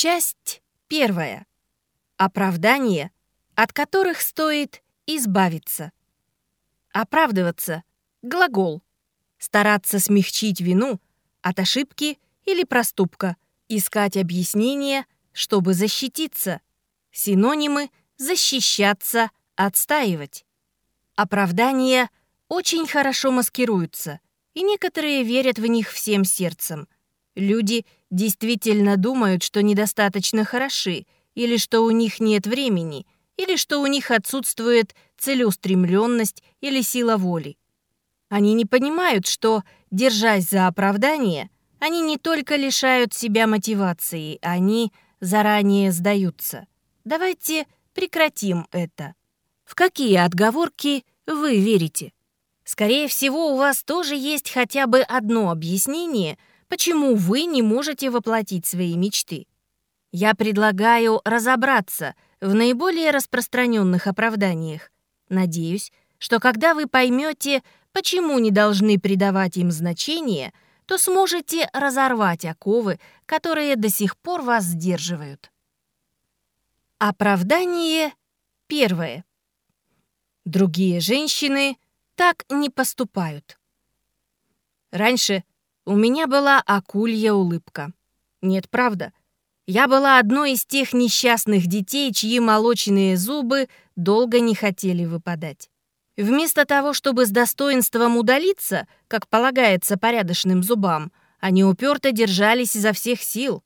Часть первая. Оправдания, от которых стоит избавиться. Оправдываться — глагол. Стараться смягчить вину от ошибки или проступка. Искать объяснение, чтобы защититься. Синонимы — защищаться, отстаивать. Оправдания очень хорошо маскируются, и некоторые верят в них всем сердцем. Люди действительно думают, что недостаточно хороши, или что у них нет времени, или что у них отсутствует целеустремленность или сила воли. Они не понимают, что, держась за оправдание, они не только лишают себя мотивации, они заранее сдаются. Давайте прекратим это. В какие отговорки вы верите? Скорее всего, у вас тоже есть хотя бы одно объяснение, почему вы не можете воплотить свои мечты. Я предлагаю разобраться в наиболее распространенных оправданиях. Надеюсь, что когда вы поймете, почему не должны придавать им значение, то сможете разорвать оковы, которые до сих пор вас сдерживают. Оправдание первое. Другие женщины так не поступают. Раньше у меня была акулья улыбка. Нет, правда. Я была одной из тех несчастных детей, чьи молочные зубы долго не хотели выпадать. Вместо того, чтобы с достоинством удалиться, как полагается порядочным зубам, они уперто держались изо всех сил.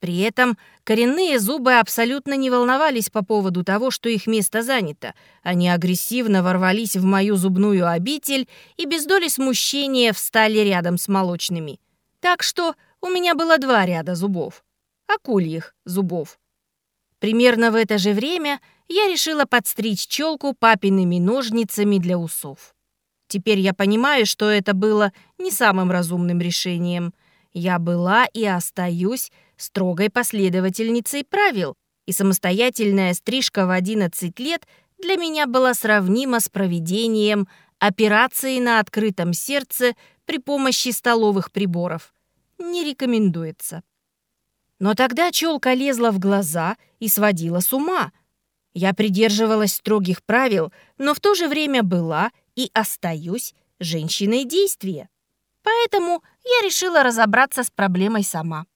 При этом коренные зубы абсолютно не волновались по поводу того, что их место занято. Они агрессивно ворвались в мою зубную обитель и без доли смущения встали рядом с молочными. Так что у меня было два ряда зубов. Акульих зубов. Примерно в это же время я решила подстричь челку папиными ножницами для усов. Теперь я понимаю, что это было не самым разумным решением. Я была и остаюсь строгой последовательницей правил, и самостоятельная стрижка в 11 лет для меня была сравнима с проведением операции на открытом сердце при помощи столовых приборов. Не рекомендуется. Но тогда челка лезла в глаза и сводила с ума. Я придерживалась строгих правил, но в то же время была и остаюсь женщиной действия. Поэтому я решила разобраться с проблемой сама.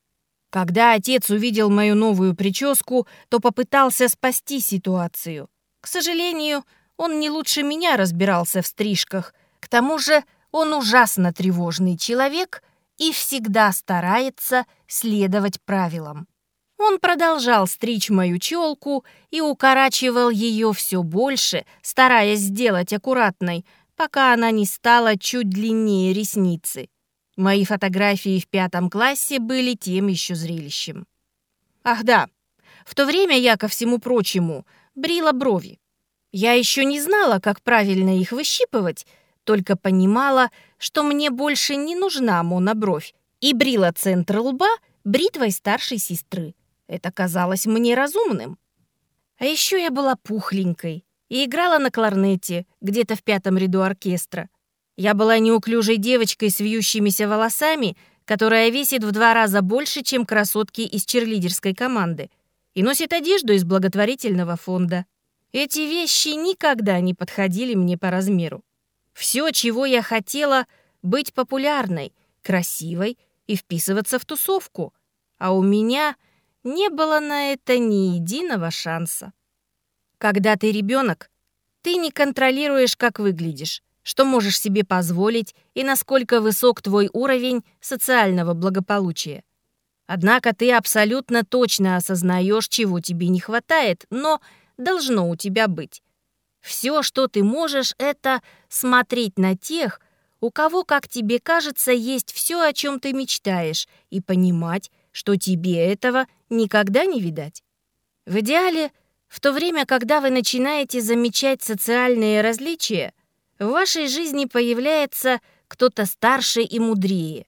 Когда отец увидел мою новую прическу, то попытался спасти ситуацию. К сожалению, он не лучше меня разбирался в стрижках. К тому же он ужасно тревожный человек и всегда старается следовать правилам. Он продолжал стричь мою челку и укорачивал ее все больше, стараясь сделать аккуратной, пока она не стала чуть длиннее ресницы. Мои фотографии в пятом классе были тем еще зрелищем. Ах да, в то время я, ко всему прочему, брила брови. Я еще не знала, как правильно их выщипывать, только понимала, что мне больше не нужна монобровь, и брила центр лба бритвой старшей сестры. Это казалось мне разумным. А еще я была пухленькой и играла на кларнете где-то в пятом ряду оркестра. Я была неуклюжей девочкой с вьющимися волосами, которая весит в два раза больше, чем красотки из черлидерской команды, и носит одежду из благотворительного фонда. Эти вещи никогда не подходили мне по размеру. Все, чего я хотела, быть популярной, красивой и вписываться в тусовку. А у меня не было на это ни единого шанса. Когда ты ребенок, ты не контролируешь, как выглядишь что можешь себе позволить и насколько высок твой уровень социального благополучия. Однако ты абсолютно точно осознаешь, чего тебе не хватает, но должно у тебя быть. Все, что ты можешь, это смотреть на тех, у кого, как тебе кажется, есть все, о чем ты мечтаешь, и понимать, что тебе этого никогда не видать. В идеале, в то время, когда вы начинаете замечать социальные различия – в вашей жизни появляется кто-то старше и мудрее,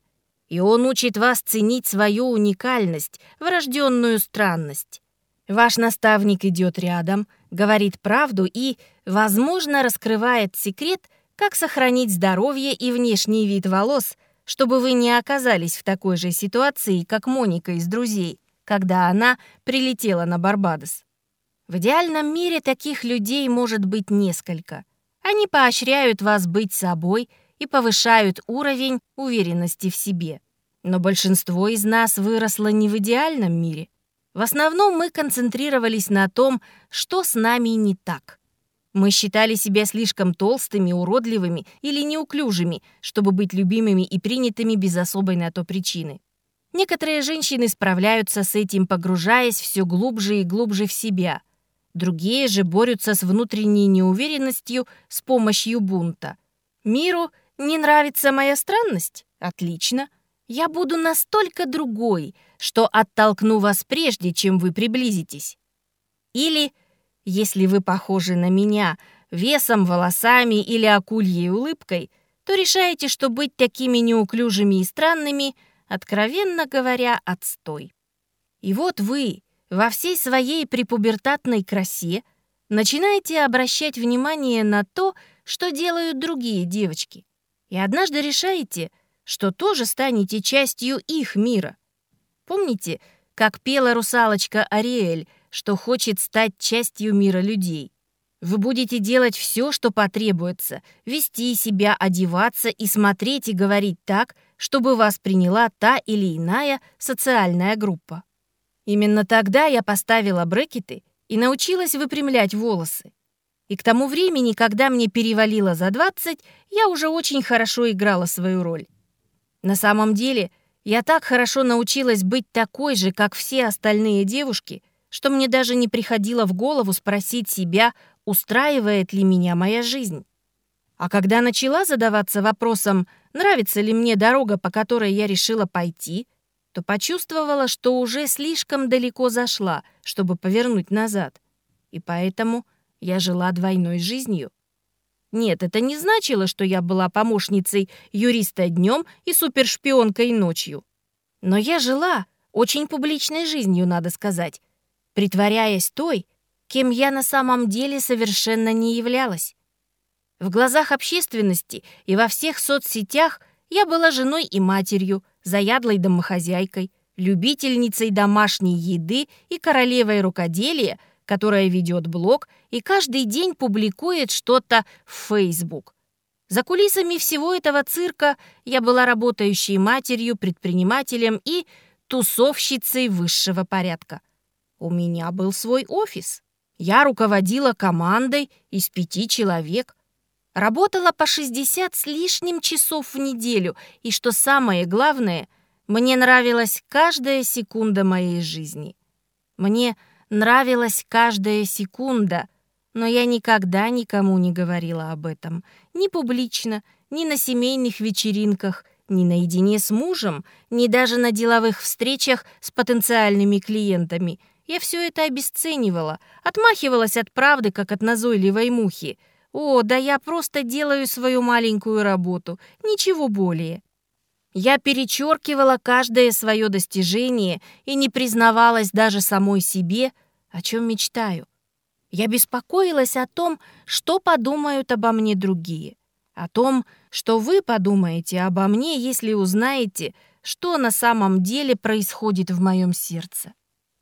и он учит вас ценить свою уникальность, врожденную странность. Ваш наставник идет рядом, говорит правду и, возможно, раскрывает секрет, как сохранить здоровье и внешний вид волос, чтобы вы не оказались в такой же ситуации, как Моника из «Друзей», когда она прилетела на Барбадос. В идеальном мире таких людей может быть несколько. Они поощряют вас быть собой и повышают уровень уверенности в себе. Но большинство из нас выросло не в идеальном мире. В основном мы концентрировались на том, что с нами не так. Мы считали себя слишком толстыми, уродливыми или неуклюжими, чтобы быть любимыми и принятыми без особой на то причины. Некоторые женщины справляются с этим, погружаясь все глубже и глубже в себя. Другие же борются с внутренней неуверенностью с помощью бунта. Миру не нравится моя странность? Отлично. Я буду настолько другой, что оттолкну вас прежде, чем вы приблизитесь. Или, если вы похожи на меня весом, волосами или акульей улыбкой, то решаете, что быть такими неуклюжими и странными, откровенно говоря, отстой. И вот вы во всей своей препубертатной красе начинаете обращать внимание на то, что делают другие девочки. И однажды решаете — что тоже станете частью их мира. Помните, как пела русалочка Ариэль, что хочет стать частью мира людей? Вы будете делать все, что потребуется, вести себя, одеваться и смотреть и говорить так, чтобы вас приняла та или иная социальная группа. Именно тогда я поставила брекеты и научилась выпрямлять волосы. И к тому времени, когда мне перевалило за 20, я уже очень хорошо играла свою роль. На самом деле, я так хорошо научилась быть такой же, как все остальные девушки, что мне даже не приходило в голову спросить себя, устраивает ли меня моя жизнь. А когда начала задаваться вопросом, нравится ли мне дорога, по которой я решила пойти, то почувствовала, что уже слишком далеко зашла, чтобы повернуть назад. И поэтому я жила двойной жизнью. Нет, это не значило, что я была помощницей юриста днем и супершпионкой ночью. Но я жила очень публичной жизнью, надо сказать, притворяясь той, кем я на самом деле совершенно не являлась. В глазах общественности и во всех соцсетях я была женой и матерью, заядлой домохозяйкой, любительницей домашней еды и королевой рукоделия — которая ведет блог и каждый день публикует что-то в Facebook. За кулисами всего этого цирка я была работающей матерью, предпринимателем и тусовщицей высшего порядка. У меня был свой офис. Я руководила командой из пяти человек. Работала по 60 с лишним часов в неделю, и, что самое главное, мне нравилась каждая секунда моей жизни. Мне Нравилась каждая секунда, но я никогда никому не говорила об этом. Ни публично, ни на семейных вечеринках, ни наедине с мужем, ни даже на деловых встречах с потенциальными клиентами. Я все это обесценивала, отмахивалась от правды, как от назойливой мухи. О, да я просто делаю свою маленькую работу, ничего более. Я перечеркивала каждое свое достижение и не признавалась даже самой себе – о чем мечтаю. Я беспокоилась о том, что подумают обо мне другие, о том, что вы подумаете обо мне, если узнаете, что на самом деле происходит в моем сердце.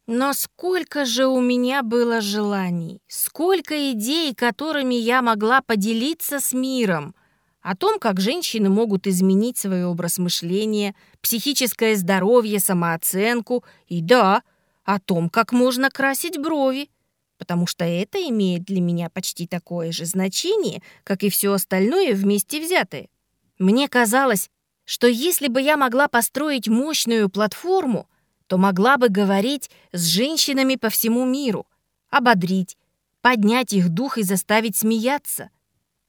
Но сколько же у меня было желаний, сколько идей, которыми я могла поделиться с миром, о том, как женщины могут изменить свой образ мышления, психическое здоровье, самооценку и, да, о том, как можно красить брови, потому что это имеет для меня почти такое же значение, как и все остальное вместе взятое. Мне казалось, что если бы я могла построить мощную платформу, то могла бы говорить с женщинами по всему миру, ободрить, поднять их дух и заставить смеяться.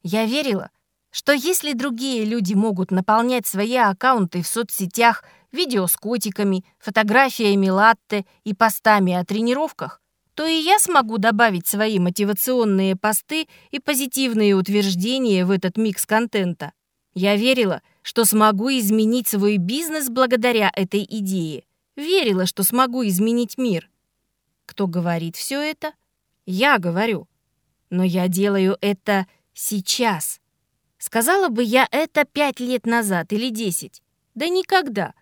Я верила, что если другие люди могут наполнять свои аккаунты в соцсетях видео с котиками, фотографиями латте и постами о тренировках, то и я смогу добавить свои мотивационные посты и позитивные утверждения в этот микс контента. Я верила, что смогу изменить свой бизнес благодаря этой идее. Верила, что смогу изменить мир. Кто говорит все это? Я говорю. Но я делаю это сейчас. Сказала бы я это пять лет назад или десять? Да никогда.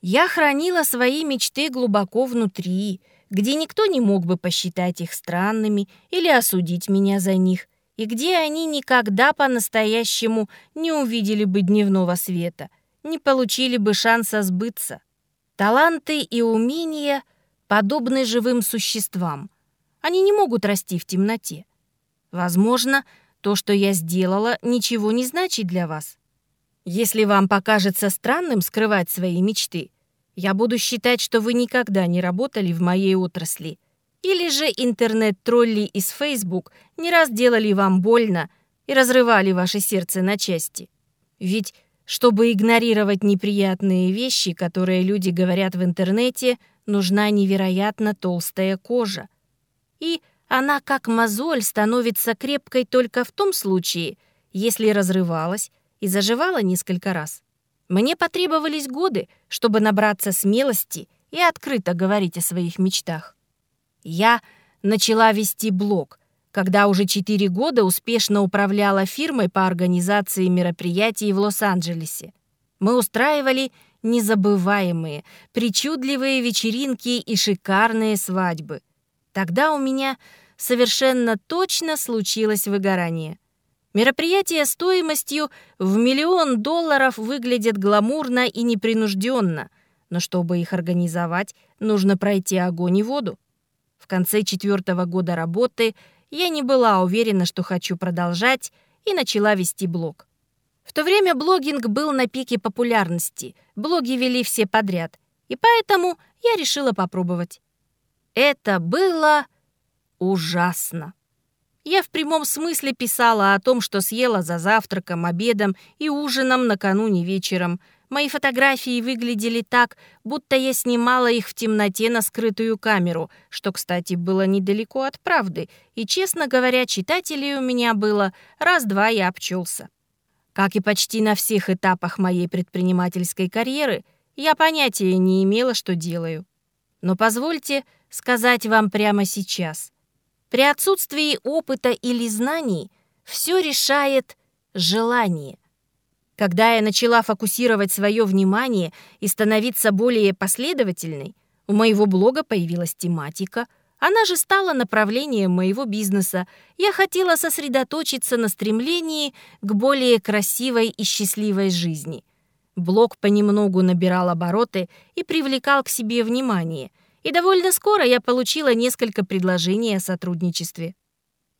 Я хранила свои мечты глубоко внутри, где никто не мог бы посчитать их странными или осудить меня за них, и где они никогда по-настоящему не увидели бы дневного света, не получили бы шанса сбыться. Таланты и умения подобны живым существам. Они не могут расти в темноте. Возможно, то, что я сделала, ничего не значит для вас. Если вам покажется странным скрывать свои мечты, я буду считать, что вы никогда не работали в моей отрасли. Или же интернет-тролли из Facebook не раз делали вам больно и разрывали ваше сердце на части. Ведь, чтобы игнорировать неприятные вещи, которые люди говорят в интернете, нужна невероятно толстая кожа. И она, как мозоль, становится крепкой только в том случае, если разрывалась и заживала несколько раз. Мне потребовались годы, чтобы набраться смелости и открыто говорить о своих мечтах. Я начала вести блог, когда уже четыре года успешно управляла фирмой по организации мероприятий в Лос-Анджелесе. Мы устраивали незабываемые, причудливые вечеринки и шикарные свадьбы. Тогда у меня совершенно точно случилось выгорание. Мероприятия стоимостью в миллион долларов выглядят гламурно и непринужденно, но чтобы их организовать, нужно пройти огонь и воду. В конце четвертого года работы я не была уверена, что хочу продолжать, и начала вести блог. В то время блогинг был на пике популярности, блоги вели все подряд, и поэтому я решила попробовать. Это было ужасно. Я в прямом смысле писала о том, что съела за завтраком, обедом и ужином накануне вечером. Мои фотографии выглядели так, будто я снимала их в темноте на скрытую камеру, что, кстати, было недалеко от правды, и, честно говоря, читателей у меня было раз-два я обчелся. Как и почти на всех этапах моей предпринимательской карьеры, я понятия не имела, что делаю. Но позвольте сказать вам прямо сейчас — при отсутствии опыта или знаний все решает желание. Когда я начала фокусировать свое внимание и становиться более последовательной, у моего блога появилась тематика, она же стала направлением моего бизнеса. Я хотела сосредоточиться на стремлении к более красивой и счастливой жизни. Блог понемногу набирал обороты и привлекал к себе внимание – и довольно скоро я получила несколько предложений о сотрудничестве.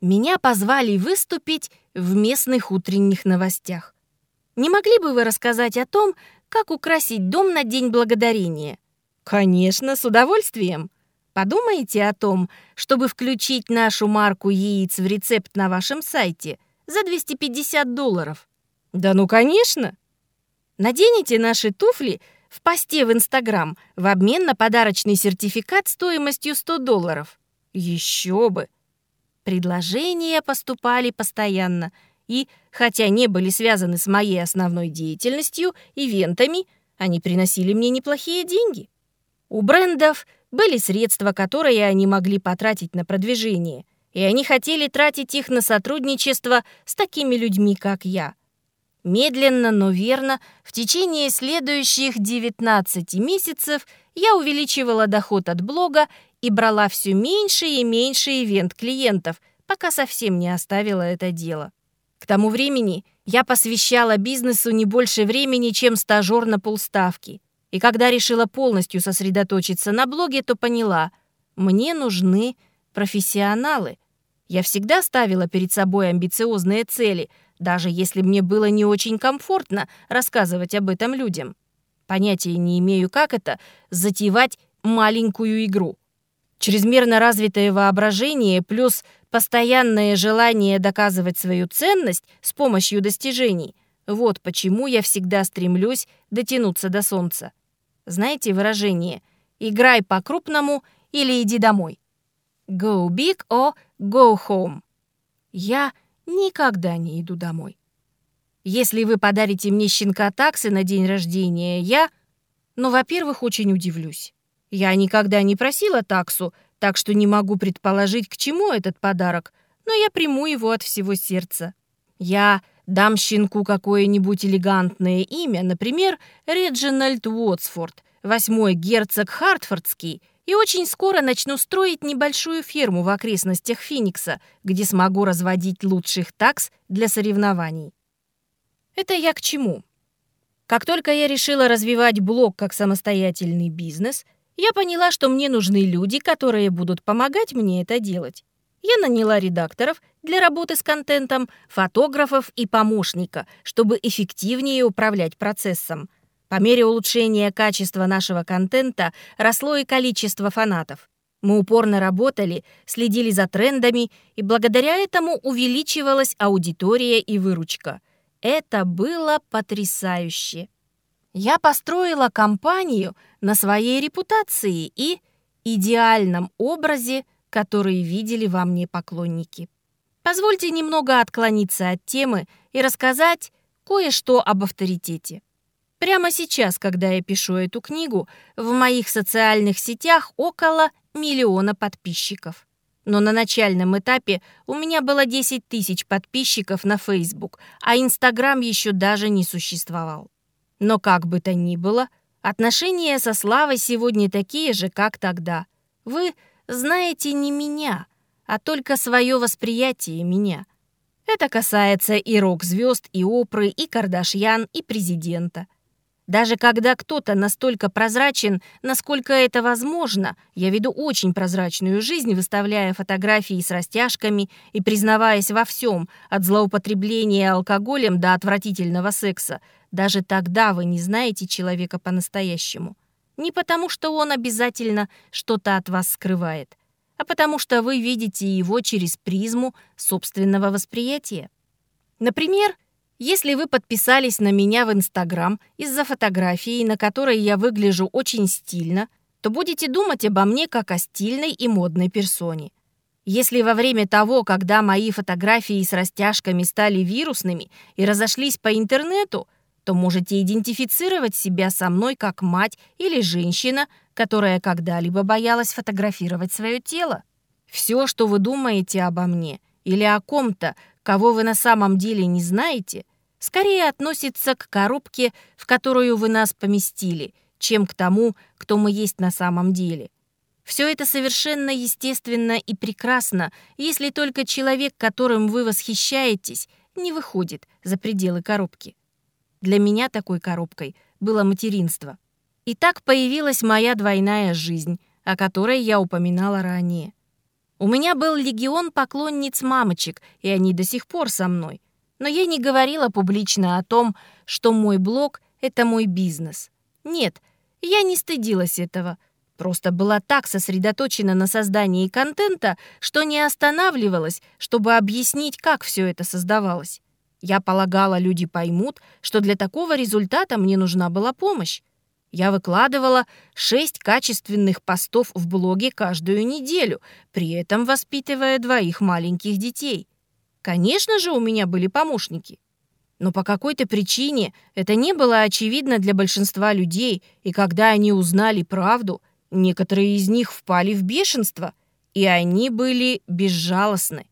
Меня позвали выступить в местных утренних новостях. Не могли бы вы рассказать о том, как украсить дом на День Благодарения? Конечно, с удовольствием. Подумайте о том, чтобы включить нашу марку яиц в рецепт на вашем сайте за 250 долларов. Да ну, конечно. Наденете наши туфли – в посте в Инстаграм в обмен на подарочный сертификат стоимостью 100 долларов. Еще бы! Предложения поступали постоянно, и, хотя не были связаны с моей основной деятельностью, ивентами, они приносили мне неплохие деньги. У брендов были средства, которые они могли потратить на продвижение, и они хотели тратить их на сотрудничество с такими людьми, как я. Медленно, но верно, в течение следующих 19 месяцев я увеличивала доход от блога и брала все меньше и меньше ивент-клиентов, пока совсем не оставила это дело. К тому времени я посвящала бизнесу не больше времени, чем стажер на полставки. И когда решила полностью сосредоточиться на блоге, то поняла, мне нужны профессионалы. Я всегда ставила перед собой амбициозные цели – даже если мне было не очень комфортно рассказывать об этом людям. Понятия не имею, как это — затевать маленькую игру. Чрезмерно развитое воображение плюс постоянное желание доказывать свою ценность с помощью достижений — вот почему я всегда стремлюсь дотянуться до солнца. Знаете выражение «играй по-крупному» или «иди домой». Go big or go home. Я — никогда не иду домой. Если вы подарите мне щенка таксы на день рождения, я... Ну, во-первых, очень удивлюсь. Я никогда не просила таксу, так что не могу предположить, к чему этот подарок, но я приму его от всего сердца. Я дам щенку какое-нибудь элегантное имя, например, Реджинальд Уотсфорд, восьмой герцог Хартфордский, и очень скоро начну строить небольшую ферму в окрестностях Финикса, где смогу разводить лучших такс для соревнований. Это я к чему? Как только я решила развивать блог как самостоятельный бизнес, я поняла, что мне нужны люди, которые будут помогать мне это делать. Я наняла редакторов для работы с контентом, фотографов и помощника, чтобы эффективнее управлять процессом. По мере улучшения качества нашего контента росло и количество фанатов. Мы упорно работали, следили за трендами, и благодаря этому увеличивалась аудитория и выручка. Это было потрясающе. Я построила компанию на своей репутации и идеальном образе, который видели во мне поклонники. Позвольте немного отклониться от темы и рассказать кое-что об авторитете. Прямо сейчас, когда я пишу эту книгу, в моих социальных сетях около миллиона подписчиков. Но на начальном этапе у меня было 10 тысяч подписчиков на Facebook, а Инстаграм еще даже не существовал. Но как бы то ни было, отношения со Славой сегодня такие же, как тогда. Вы знаете не меня, а только свое восприятие меня. Это касается и рок-звезд, и опры, и Кардашьян, и президента – даже когда кто-то настолько прозрачен, насколько это возможно, я веду очень прозрачную жизнь, выставляя фотографии с растяжками и признаваясь во всем, от злоупотребления алкоголем до отвратительного секса, даже тогда вы не знаете человека по-настоящему. Не потому, что он обязательно что-то от вас скрывает, а потому что вы видите его через призму собственного восприятия. Например, если вы подписались на меня в Инстаграм из-за фотографии, на которой я выгляжу очень стильно, то будете думать обо мне как о стильной и модной персоне. Если во время того, когда мои фотографии с растяжками стали вирусными и разошлись по интернету, то можете идентифицировать себя со мной как мать или женщина, которая когда-либо боялась фотографировать свое тело. Все, что вы думаете обо мне или о ком-то, кого вы на самом деле не знаете, скорее относится к коробке, в которую вы нас поместили, чем к тому, кто мы есть на самом деле. Все это совершенно естественно и прекрасно, если только человек, которым вы восхищаетесь, не выходит за пределы коробки. Для меня такой коробкой было материнство. И так появилась моя двойная жизнь, о которой я упоминала ранее. У меня был легион поклонниц мамочек, и они до сих пор со мной. Но я не говорила публично о том, что мой блог — это мой бизнес. Нет, я не стыдилась этого. Просто была так сосредоточена на создании контента, что не останавливалась, чтобы объяснить, как все это создавалось. Я полагала, люди поймут, что для такого результата мне нужна была помощь. Я выкладывала шесть качественных постов в блоге каждую неделю, при этом воспитывая двоих маленьких детей. Конечно же, у меня были помощники. Но по какой-то причине это не было очевидно для большинства людей, и когда они узнали правду, некоторые из них впали в бешенство, и они были безжалостны.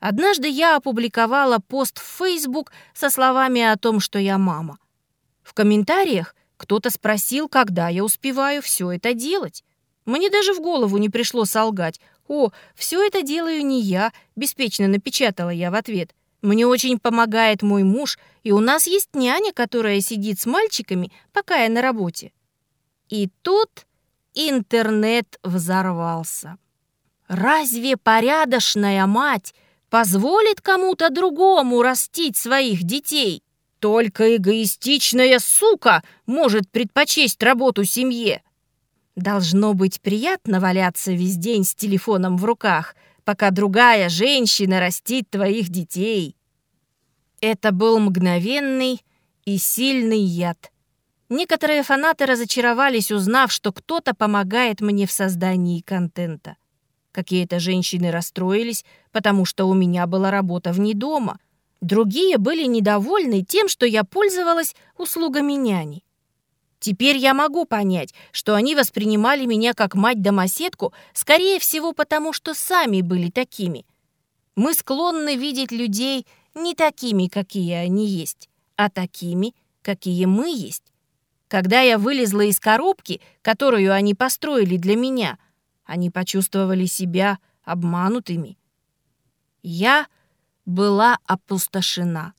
Однажды я опубликовала пост в Facebook со словами о том, что я мама. В комментариях кто-то спросил, когда я успеваю все это делать. Мне даже в голову не пришло солгать. «О, все это делаю не я», — беспечно напечатала я в ответ. «Мне очень помогает мой муж, и у нас есть няня, которая сидит с мальчиками, пока я на работе». И тут интернет взорвался. Разве порядочная мать позволит кому-то другому растить своих детей? Только эгоистичная сука может предпочесть работу семье. Должно быть приятно валяться весь день с телефоном в руках, пока другая женщина растит твоих детей. Это был мгновенный и сильный яд. Некоторые фанаты разочаровались, узнав, что кто-то помогает мне в создании контента. Какие-то женщины расстроились, потому что у меня была работа вне дома — Другие были недовольны тем, что я пользовалась услугами няни. Теперь я могу понять, что они воспринимали меня как мать-домоседку, скорее всего, потому что сами были такими. Мы склонны видеть людей не такими, какие они есть, а такими, какие мы есть. когда я вылезла из коробки, которую они построили для меня, они почувствовали себя обманутыми. Я была опустошена.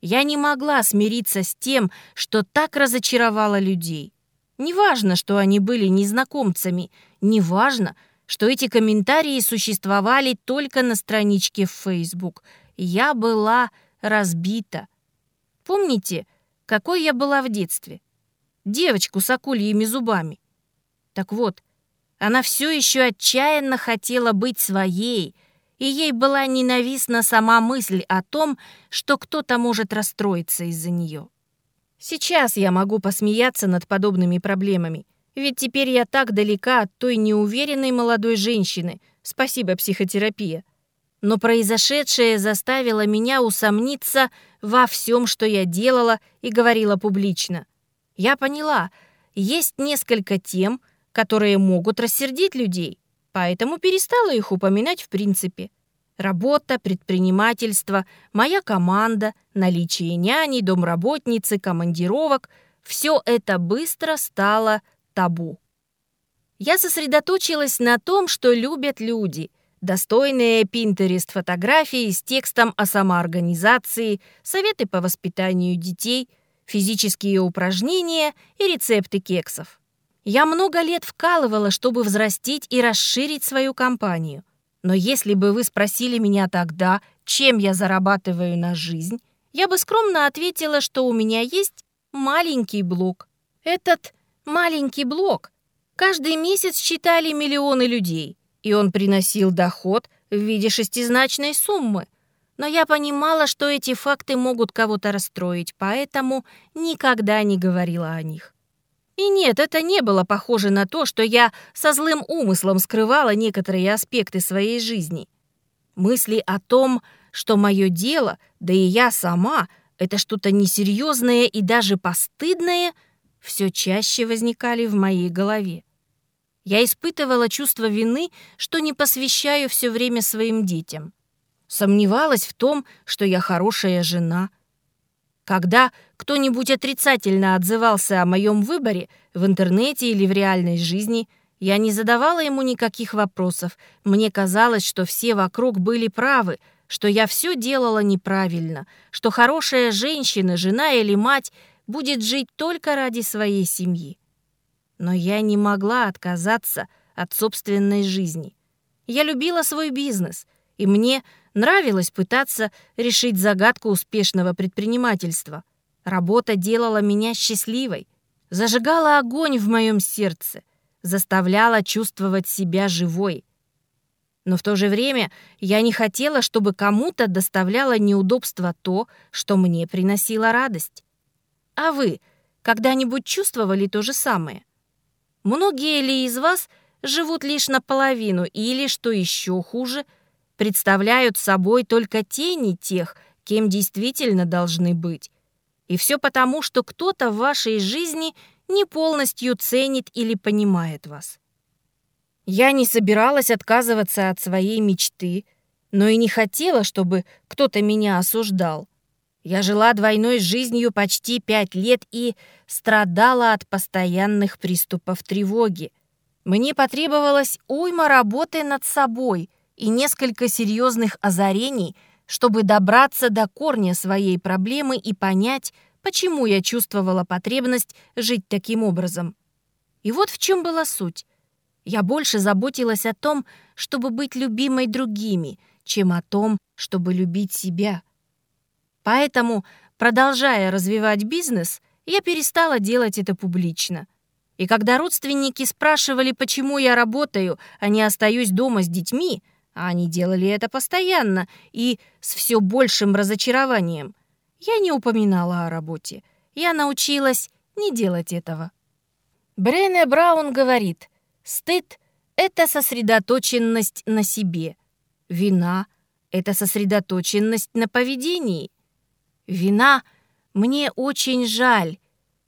Я не могла смириться с тем, что так разочаровало людей. Неважно, что они были незнакомцами, неважно, что эти комментарии существовали только на страничке в Facebook. Я была разбита. Помните, какой я была в детстве? Девочку с акульями зубами. Так вот, она все еще отчаянно хотела быть своей, и ей была ненавистна сама мысль о том, что кто-то может расстроиться из-за нее. Сейчас я могу посмеяться над подобными проблемами, ведь теперь я так далека от той неуверенной молодой женщины, спасибо психотерапия. Но произошедшее заставило меня усомниться во всем, что я делала и говорила публично. Я поняла, есть несколько тем, которые могут рассердить людей, поэтому перестала их упоминать в принципе. Работа, предпринимательство, моя команда, наличие няней, домработницы, командировок – все это быстро стало табу. Я сосредоточилась на том, что любят люди, достойные Pinterest фотографии с текстом о самоорганизации, советы по воспитанию детей, физические упражнения и рецепты кексов. Я много лет вкалывала, чтобы взрастить и расширить свою компанию. Но если бы вы спросили меня тогда, чем я зарабатываю на жизнь, я бы скромно ответила, что у меня есть маленький блог. Этот маленький блог каждый месяц читали миллионы людей, и он приносил доход в виде шестизначной суммы. Но я понимала, что эти факты могут кого-то расстроить, поэтому никогда не говорила о них. И нет, это не было похоже на то, что я со злым умыслом скрывала некоторые аспекты своей жизни. Мысли о том, что мое дело, да и я сама, это что-то несерьезное и даже постыдное, все чаще возникали в моей голове. Я испытывала чувство вины, что не посвящаю все время своим детям. Сомневалась в том, что я хорошая жена. Когда кто-нибудь отрицательно отзывался о моем выборе в интернете или в реальной жизни, я не задавала ему никаких вопросов. Мне казалось, что все вокруг были правы, что я все делала неправильно, что хорошая женщина, жена или мать будет жить только ради своей семьи. Но я не могла отказаться от собственной жизни. Я любила свой бизнес, и мне нравилось пытаться решить загадку успешного предпринимательства. Работа делала меня счастливой, зажигала огонь в моем сердце, заставляла чувствовать себя живой. Но в то же время я не хотела, чтобы кому-то доставляло неудобство то, что мне приносило радость. А вы когда-нибудь чувствовали то же самое? Многие ли из вас живут лишь наполовину или, что еще хуже, представляют собой только тени тех, кем действительно должны быть? И все потому, что кто-то в вашей жизни не полностью ценит или понимает вас. Я не собиралась отказываться от своей мечты, но и не хотела, чтобы кто-то меня осуждал. Я жила двойной жизнью почти пять лет и страдала от постоянных приступов тревоги. Мне потребовалось уйма работы над собой и несколько серьезных озарений, чтобы добраться до корня своей проблемы и понять, почему я чувствовала потребность жить таким образом. И вот в чем была суть. Я больше заботилась о том, чтобы быть любимой другими, чем о том, чтобы любить себя. Поэтому, продолжая развивать бизнес, я перестала делать это публично. И когда родственники спрашивали, почему я работаю, а не остаюсь дома с детьми, а они делали это постоянно и с все большим разочарованием, я не упоминала о работе. Я научилась не делать этого. Брене Браун говорит, стыд — это сосредоточенность на себе. Вина — это сосредоточенность на поведении. Вина «мне очень жаль»,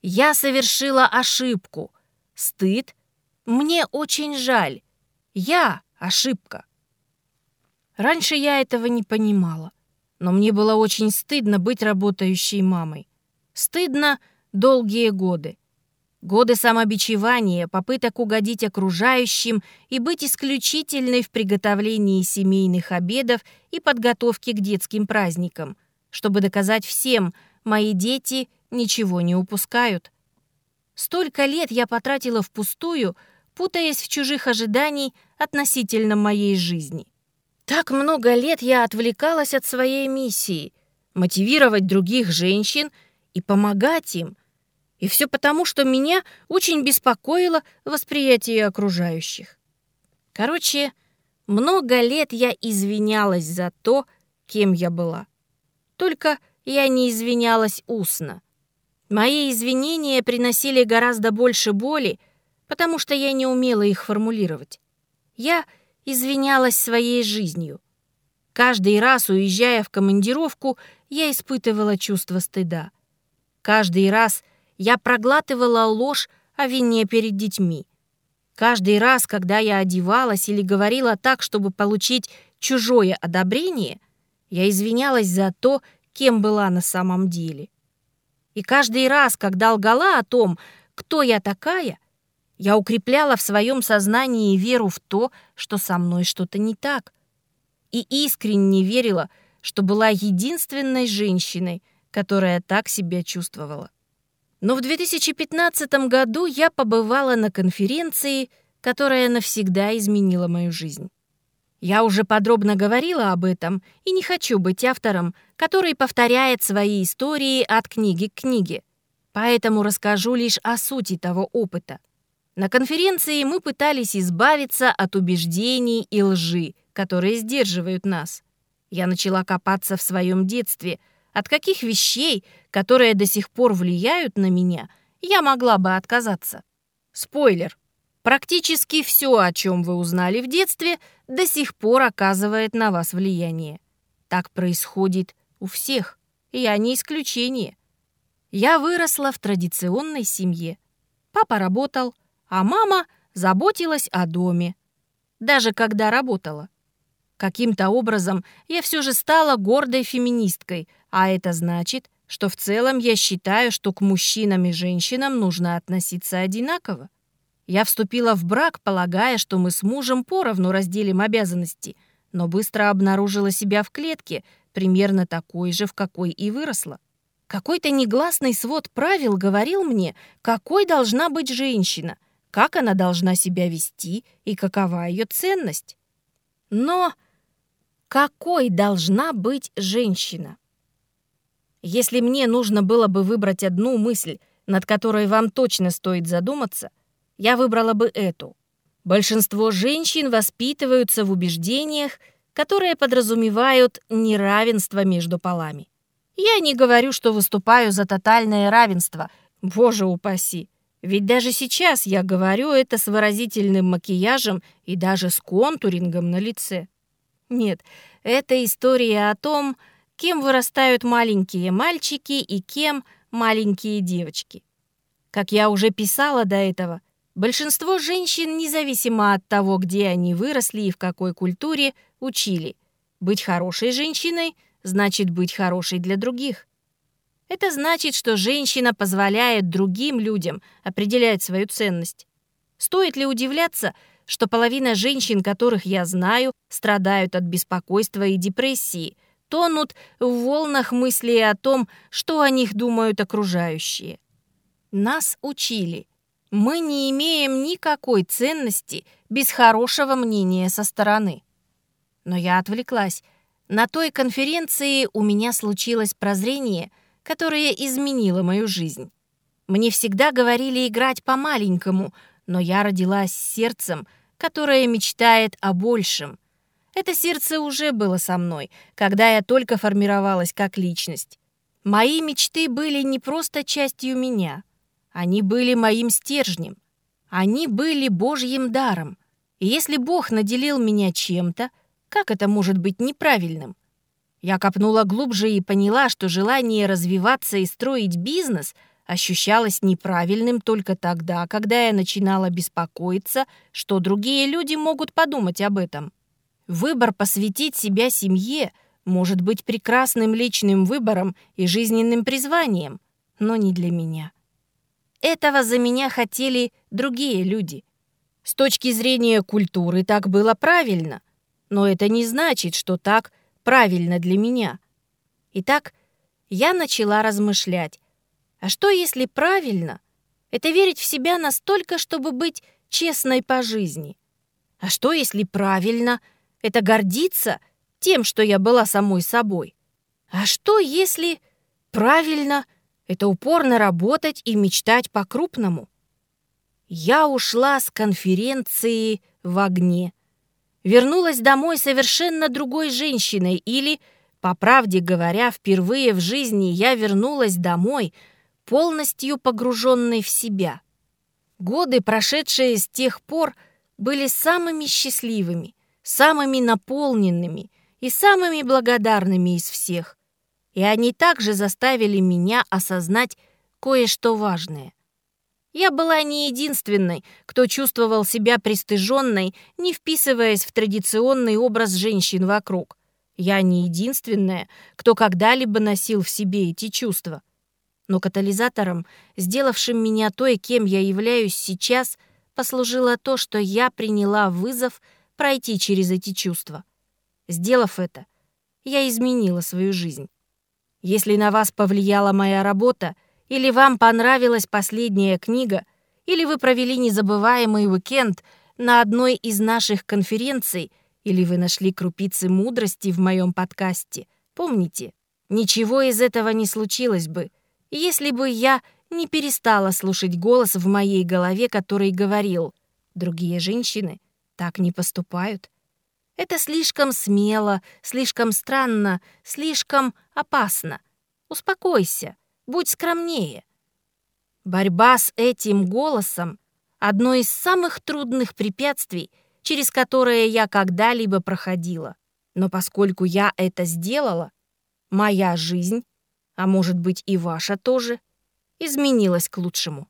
«я совершила ошибку», стыд «мне очень жаль», «я ошибка». Раньше я этого не понимала, но мне было очень стыдно быть работающей мамой. Стыдно долгие годы. Годы самобичевания, попыток угодить окружающим и быть исключительной в приготовлении семейных обедов и подготовке к детским праздникам, чтобы доказать всем, мои дети ничего не упускают. Столько лет я потратила впустую, путаясь в чужих ожиданий относительно моей жизни. Так много лет я отвлекалась от своей миссии — мотивировать других женщин и помогать им. И все потому, что меня очень беспокоило восприятие окружающих. Короче, много лет я извинялась за то, кем я была. Только я не извинялась устно. Мои извинения приносили гораздо больше боли, потому что я не умела их формулировать. Я — извинялась своей жизнью. Каждый раз, уезжая в командировку, я испытывала чувство стыда. Каждый раз я проглатывала ложь о вине перед детьми. Каждый раз, когда я одевалась или говорила так, чтобы получить чужое одобрение, я извинялась за то, кем была на самом деле. И каждый раз, когда лгала о том, кто я такая — я укрепляла в своем сознании веру в то, что со мной что-то не так. И искренне верила, что была единственной женщиной, которая так себя чувствовала. Но в 2015 году я побывала на конференции, которая навсегда изменила мою жизнь. Я уже подробно говорила об этом и не хочу быть автором, который повторяет свои истории от книги к книге. Поэтому расскажу лишь о сути того опыта. На конференции мы пытались избавиться от убеждений и лжи, которые сдерживают нас. Я начала копаться в своем детстве, от каких вещей, которые до сих пор влияют на меня, я могла бы отказаться. Спойлер. Практически все, о чем вы узнали в детстве, до сих пор оказывает на вас влияние. Так происходит у всех, я не исключение. Я выросла в традиционной семье. Папа работал, а мама заботилась о доме. Даже когда работала. Каким-то образом я все же стала гордой феминисткой, а это значит, что в целом я считаю, что к мужчинам и женщинам нужно относиться одинаково. Я вступила в брак, полагая, что мы с мужем поровну разделим обязанности, но быстро обнаружила себя в клетке, примерно такой же, в какой и выросла. Какой-то негласный свод правил говорил мне, какой должна быть женщина — как она должна себя вести и какова ее ценность. Но какой должна быть женщина? Если мне нужно было бы выбрать одну мысль, над которой вам точно стоит задуматься, я выбрала бы эту. Большинство женщин воспитываются в убеждениях, которые подразумевают неравенство между полами. Я не говорю, что выступаю за тотальное равенство, боже упаси. Ведь даже сейчас я говорю это с выразительным макияжем и даже с контурингом на лице. Нет, это история о том, кем вырастают маленькие мальчики и кем маленькие девочки. Как я уже писала до этого, большинство женщин, независимо от того, где они выросли и в какой культуре, учили. Быть хорошей женщиной значит быть хорошей для других. Это значит, что женщина позволяет другим людям определять свою ценность. Стоит ли удивляться, что половина женщин, которых я знаю, страдают от беспокойства и депрессии, тонут в волнах мыслей о том, что о них думают окружающие. Нас учили. Мы не имеем никакой ценности без хорошего мнения со стороны. Но я отвлеклась. На той конференции у меня случилось прозрение — которое изменило мою жизнь. Мне всегда говорили играть по-маленькому, но я родилась с сердцем, которое мечтает о большем. Это сердце уже было со мной, когда я только формировалась как личность. Мои мечты были не просто частью меня. Они были моим стержнем. Они были Божьим даром. И если Бог наделил меня чем-то, как это может быть неправильным? Я копнула глубже и поняла, что желание развиваться и строить бизнес ощущалось неправильным только тогда, когда я начинала беспокоиться, что другие люди могут подумать об этом. Выбор посвятить себя семье может быть прекрасным личным выбором и жизненным призванием, но не для меня. этого за меня хотели другие люди. С точки зрения культуры так было правильно, но это не значит, что так правильно для меня. Итак, я начала размышлять. А что, если правильно? Это верить в себя настолько, чтобы быть честной по жизни. А что, если правильно? Это гордиться тем, что я была самой собой. А что, если правильно? Это упорно работать и мечтать по-крупному. Я ушла с конференции в огне. Вернулась домой совершенно другой женщиной или, по правде говоря, впервые в жизни я вернулась домой, полностью погруженной в себя. Годы, прошедшие с тех пор, были самыми счастливыми, самыми наполненными и самыми благодарными из всех. И они также заставили меня осознать кое-что важное. Я была не единственной, кто чувствовал себя пристыженной, не вписываясь в традиционный образ женщин вокруг. Я не единственная, кто когда-либо носил в себе эти чувства. Но катализатором, сделавшим меня той, кем я являюсь сейчас, послужило то, что я приняла вызов пройти через эти чувства. Сделав это, я изменила свою жизнь. Если на вас повлияла моя работа — или вам понравилась последняя книга, или вы провели незабываемый уикенд на одной из наших конференций, или вы нашли крупицы мудрости в моем подкасте. Помните, ничего из этого не случилось бы, если бы я не перестала слушать голос в моей голове, который говорил «Другие женщины так не поступают». Это слишком смело, слишком странно, слишком опасно. Успокойся. Будь скромнее. Борьба с этим голосом — одно из самых трудных препятствий, через которые я когда-либо проходила. Но поскольку я это сделала, моя жизнь, а может быть и ваша тоже, изменилась к лучшему.